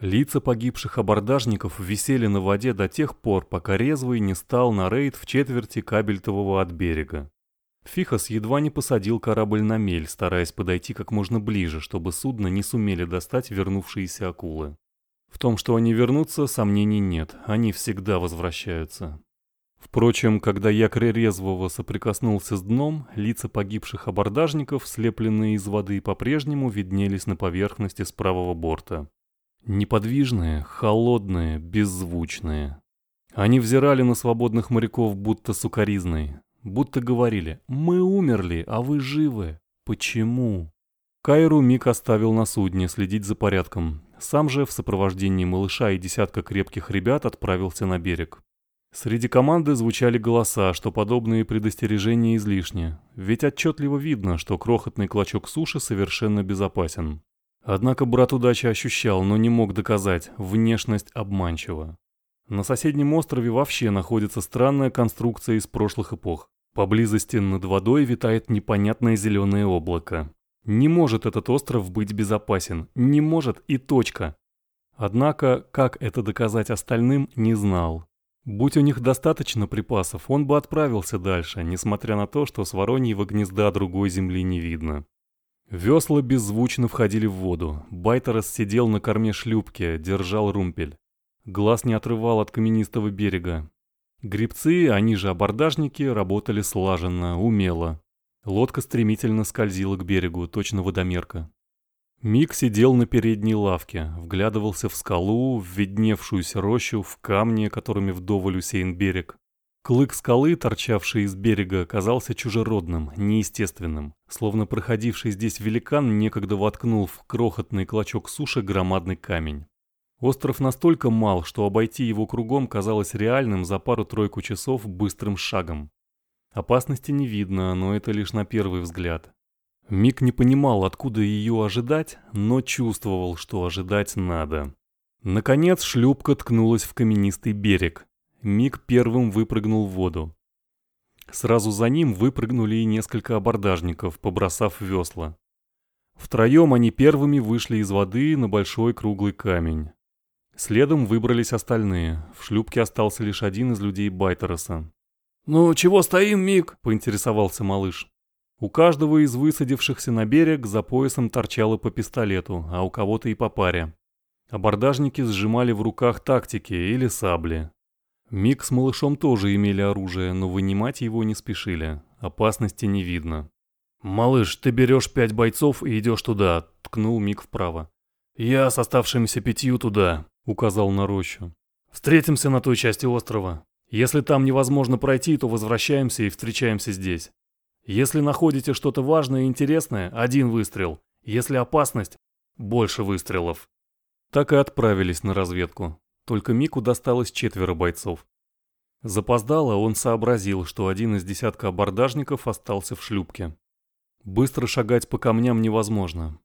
Лица погибших абордажников висели на воде до тех пор, пока резвый не стал на рейд в четверти кабельтового от берега. Фихос едва не посадил корабль на мель, стараясь подойти как можно ближе, чтобы судно не сумели достать вернувшиеся акулы. В том, что они вернутся, сомнений нет, они всегда возвращаются. Впрочем, когда якорь резвого соприкоснулся с дном, лица погибших абордажников, слепленные из воды, по-прежнему виднелись на поверхности с правого борта. Неподвижные, холодные, беззвучные. Они взирали на свободных моряков будто сукоризной, будто говорили «Мы умерли, а вы живы. Почему?» Кайру Мик оставил на судне следить за порядком. Сам же в сопровождении малыша и десятка крепких ребят отправился на берег. Среди команды звучали голоса, что подобные предостережения излишни, ведь отчетливо видно, что крохотный клочок суши совершенно безопасен. Однако брат удачи ощущал, но не мог доказать, внешность обманчива. На соседнем острове вообще находится странная конструкция из прошлых эпох. Поблизости над водой витает непонятное зеленое облако. Не может этот остров быть безопасен, не может и точка. Однако, как это доказать остальным, не знал. Будь у них достаточно припасов, он бы отправился дальше, несмотря на то, что с Вороньего гнезда другой земли не видно. Весла беззвучно входили в воду. Байтерос сидел на корме шлюпки, держал румпель. Глаз не отрывал от каменистого берега. Грибцы, они же абордажники, работали слаженно, умело. Лодка стремительно скользила к берегу, точно водомерка. Мик сидел на передней лавке, вглядывался в скалу, в видневшуюся рощу, в камни, которыми вдоволь усеян берег. Клык скалы, торчавший из берега, казался чужеродным, неестественным, словно проходивший здесь великан некогда воткнул в крохотный клочок суши громадный камень. Остров настолько мал, что обойти его кругом казалось реальным за пару-тройку часов быстрым шагом. Опасности не видно, но это лишь на первый взгляд. Мик не понимал, откуда ее ожидать, но чувствовал, что ожидать надо. Наконец шлюпка ткнулась в каменистый берег. Мик первым выпрыгнул в воду. Сразу за ним выпрыгнули и несколько абордажников, побросав весла. Втроем они первыми вышли из воды на большой круглый камень. Следом выбрались остальные. В шлюпке остался лишь один из людей Байтероса. «Ну, чего стоим, Мик?» — поинтересовался малыш. У каждого из высадившихся на берег за поясом торчало по пистолету, а у кого-то и по паре. Абордажники сжимали в руках тактики или сабли. Мик с малышом тоже имели оружие, но вынимать его не спешили. Опасности не видно. «Малыш, ты берешь пять бойцов и идешь туда», — ткнул Мик вправо. «Я с оставшимися пятью туда», — указал на рощу. «Встретимся на той части острова. Если там невозможно пройти, то возвращаемся и встречаемся здесь. Если находите что-то важное и интересное, один выстрел. Если опасность, больше выстрелов». Так и отправились на разведку. Только Мику досталось четверо бойцов. Запоздало он сообразил, что один из десятка абордажников остался в шлюпке. Быстро шагать по камням невозможно.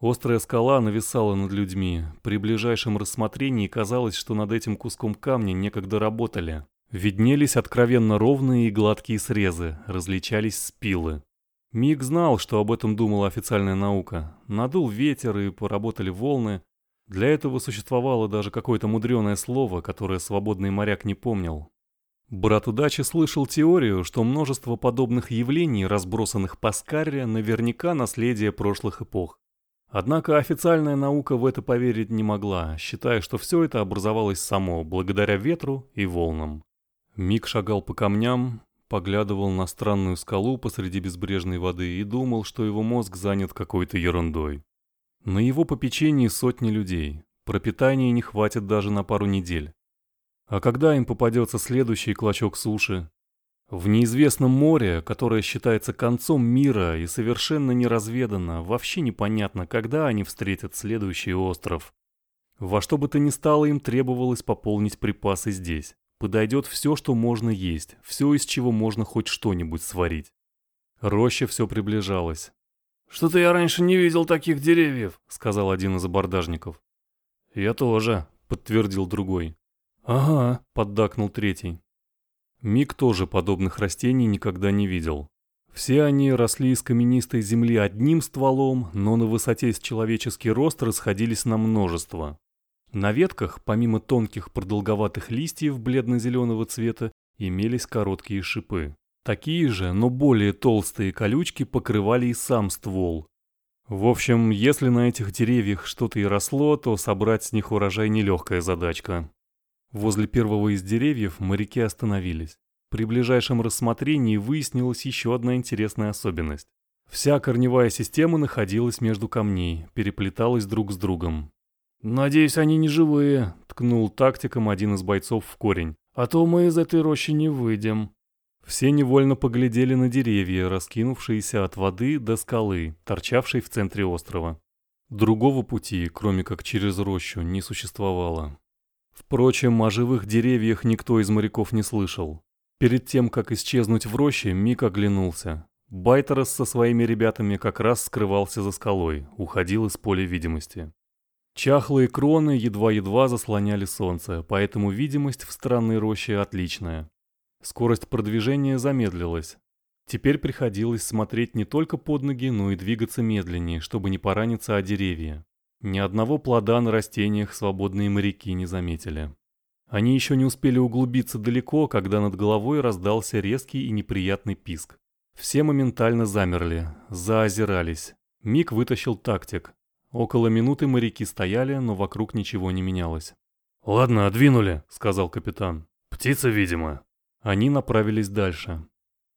Острая скала нависала над людьми. При ближайшем рассмотрении казалось, что над этим куском камня некогда работали. Виднелись откровенно ровные и гладкие срезы, различались спилы. Миг знал, что об этом думала официальная наука. Надул ветер и поработали волны, для этого существовало даже какое-то мудреное слово, которое свободный моряк не помнил. Брат удачи слышал теорию, что множество подобных явлений, разбросанных по Скарре, наверняка наследие прошлых эпох. Однако официальная наука в это поверить не могла, считая, что все это образовалось само, благодаря ветру и волнам. Мик шагал по камням, поглядывал на странную скалу посреди безбрежной воды и думал, что его мозг занят какой-то ерундой. На его попечении сотни людей. Пропитания не хватит даже на пару недель. А когда им попадется следующий клочок суши? В неизвестном море, которое считается концом мира и совершенно неразведано, вообще непонятно, когда они встретят следующий остров. Во что бы то ни стало, им требовалось пополнить припасы здесь. Подойдет все, что можно есть, все, из чего можно хоть что-нибудь сварить. Роща все приближалась. «Что-то я раньше не видел таких деревьев», — сказал один из абордажников. «Я тоже», — подтвердил другой. «Ага», — поддакнул третий. Мик тоже подобных растений никогда не видел. Все они росли из каменистой земли одним стволом, но на высоте с человеческий рост расходились на множество. На ветках, помимо тонких продолговатых листьев бледно-зеленого цвета, имелись короткие шипы. Такие же, но более толстые колючки покрывали и сам ствол. В общем, если на этих деревьях что-то и росло, то собрать с них урожай нелегкая задачка. Возле первого из деревьев моряки остановились. При ближайшем рассмотрении выяснилась еще одна интересная особенность. Вся корневая система находилась между камней, переплеталась друг с другом. «Надеюсь, они не живые», — ткнул тактиком один из бойцов в корень. «А то мы из этой рощи не выйдем». Все невольно поглядели на деревья, раскинувшиеся от воды до скалы, торчавшей в центре острова. Другого пути, кроме как через рощу, не существовало. Впрочем, о живых деревьях никто из моряков не слышал. Перед тем, как исчезнуть в роще, Мик оглянулся. Байтерос со своими ребятами как раз скрывался за скалой, уходил из поля видимости. Чахлые кроны едва-едва заслоняли солнце, поэтому видимость в странной роще отличная. Скорость продвижения замедлилась. Теперь приходилось смотреть не только под ноги, но и двигаться медленнее, чтобы не пораниться о деревья. Ни одного плода на растениях свободные моряки не заметили. Они еще не успели углубиться далеко, когда над головой раздался резкий и неприятный писк. Все моментально замерли, заозирались. Мик вытащил тактик. Около минуты моряки стояли, но вокруг ничего не менялось. «Ладно, отвинули», — сказал капитан. «Птица, видимо». Они направились дальше.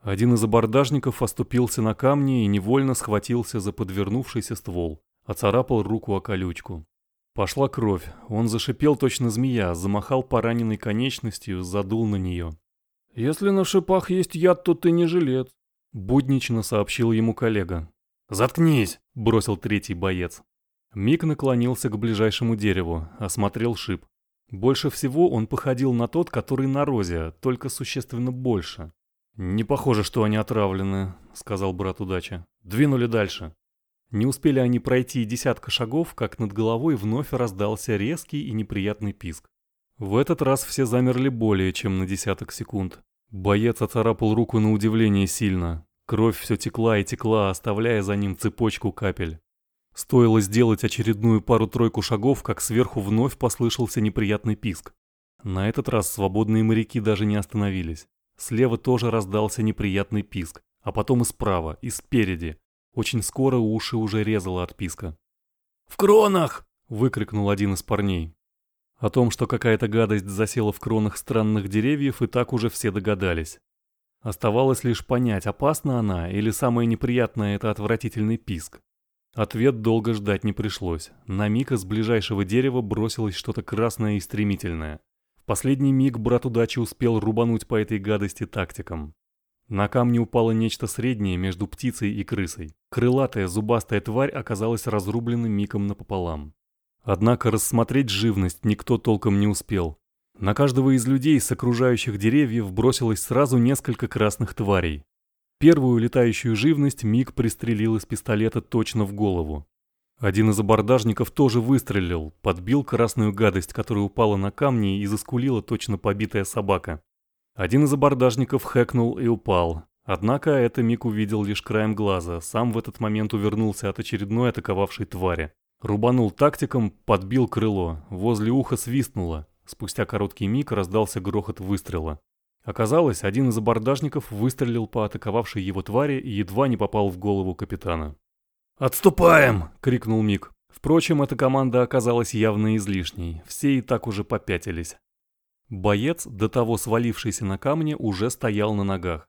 Один из абордажников оступился на камни и невольно схватился за подвернувшийся ствол, оцарапал руку о колючку. Пошла кровь. Он зашипел точно змея, замахал пораненной конечностью, задул на нее. «Если на шипах есть яд, то ты не жилец», — буднично сообщил ему коллега. «Заткнись!» — бросил третий боец. Мик наклонился к ближайшему дереву, осмотрел шип. Больше всего он походил на тот, который на розе, только существенно больше. «Не похоже, что они отравлены», — сказал брат удача. «Двинули дальше». Не успели они пройти десятка шагов, как над головой вновь раздался резкий и неприятный писк. В этот раз все замерли более чем на десяток секунд. Боец оцарапал руку на удивление сильно. Кровь все текла и текла, оставляя за ним цепочку капель. Стоило сделать очередную пару-тройку шагов, как сверху вновь послышался неприятный писк. На этот раз свободные моряки даже не остановились. Слева тоже раздался неприятный писк, а потом и справа, и спереди. Очень скоро уши уже резала отписка. «В кронах!» — выкрикнул один из парней. О том, что какая-то гадость засела в кронах странных деревьев, и так уже все догадались. Оставалось лишь понять, опасна она или самое неприятное — это отвратительный писк. Ответ долго ждать не пришлось. На миг из ближайшего дерева бросилось что-то красное и стремительное. В последний миг брат удачи успел рубануть по этой гадости тактиком. На камне упало нечто среднее между птицей и крысой. Крылатая зубастая тварь оказалась разрублена миком напополам. Однако рассмотреть живность никто толком не успел. На каждого из людей с окружающих деревьев бросилось сразу несколько красных тварей. Первую летающую живность Мик пристрелил из пистолета точно в голову. Один из абордажников тоже выстрелил, подбил красную гадость, которая упала на камни и заскулила точно побитая собака. Один из абордажников хэкнул и упал. Однако это Мик увидел лишь краем глаза, сам в этот момент увернулся от очередной атаковавшей твари. Рубанул тактиком, подбил крыло, возле уха свистнуло. Спустя короткий миг раздался грохот выстрела. Оказалось, один из абордажников выстрелил по атаковавшей его твари и едва не попал в голову капитана. «Отступаем!» — крикнул Мик. Впрочем, эта команда оказалась явно излишней, все и так уже попятились. Боец, до того свалившийся на камне, уже стоял на ногах.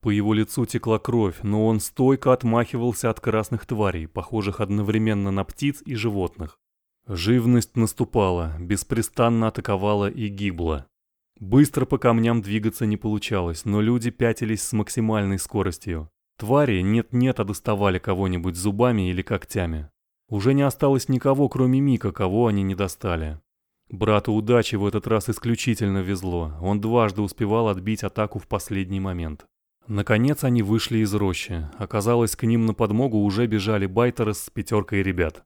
По его лицу текла кровь, но он стойко отмахивался от красных тварей, похожих одновременно на птиц и животных. Живность наступала, беспрестанно атаковала и гибла. Быстро по камням двигаться не получалось, но люди пятились с максимальной скоростью. Твари нет-нет, а доставали кого-нибудь зубами или когтями. Уже не осталось никого, кроме Мика, кого они не достали. Брату удачи в этот раз исключительно везло. Он дважды успевал отбить атаку в последний момент. Наконец они вышли из рощи. Оказалось, к ним на подмогу уже бежали байтеры с пятеркой ребят.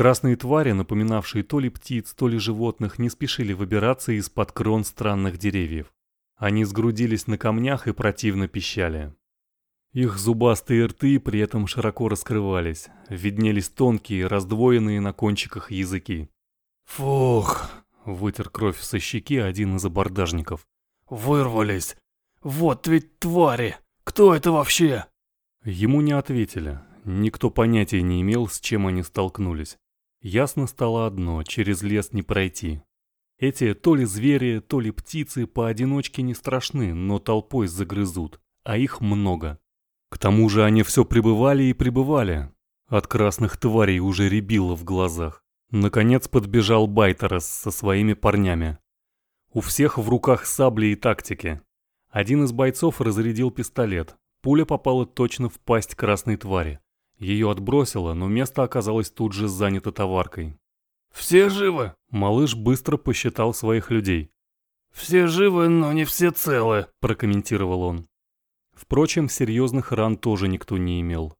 Красные твари, напоминавшие то ли птиц, то ли животных, не спешили выбираться из-под крон странных деревьев. Они сгрудились на камнях и противно пищали. Их зубастые рты при этом широко раскрывались, виднелись тонкие, раздвоенные на кончиках языки. «Фух!» — вытер кровь со щеки один из абордажников. «Вырвались! Вот ведь твари! Кто это вообще?» Ему не ответили. Никто понятия не имел, с чем они столкнулись. Ясно стало одно — через лес не пройти. Эти то ли звери, то ли птицы поодиночке не страшны, но толпой загрызут, а их много. К тому же они все пребывали и пребывали. От красных тварей уже рябило в глазах. Наконец подбежал Байтерас со своими парнями. У всех в руках сабли и тактики. Один из бойцов разрядил пистолет. Пуля попала точно в пасть красной твари. Ее отбросило, но место оказалось тут же занято товаркой. «Все живы?» Малыш быстро посчитал своих людей. «Все живы, но не все целы», — прокомментировал он. Впрочем, серьезных ран тоже никто не имел.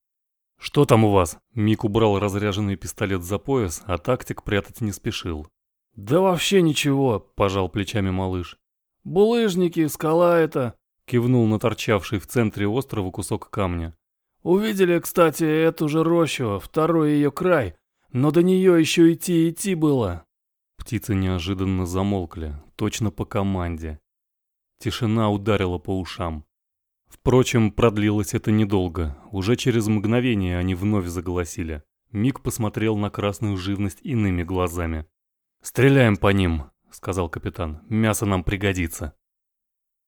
«Что там у вас?» Мик убрал разряженный пистолет за пояс, а тактик прятать не спешил. «Да вообще ничего», — пожал плечами малыш. «Булыжники, скала это», — кивнул на торчавший в центре острова кусок камня. «Увидели, кстати, эту же рощу, второй ее край, но до нее еще идти-идти было». Птицы неожиданно замолкли, точно по команде. Тишина ударила по ушам. Впрочем, продлилось это недолго. Уже через мгновение они вновь заголосили. Мик посмотрел на красную живность иными глазами. «Стреляем по ним», — сказал капитан. «Мясо нам пригодится».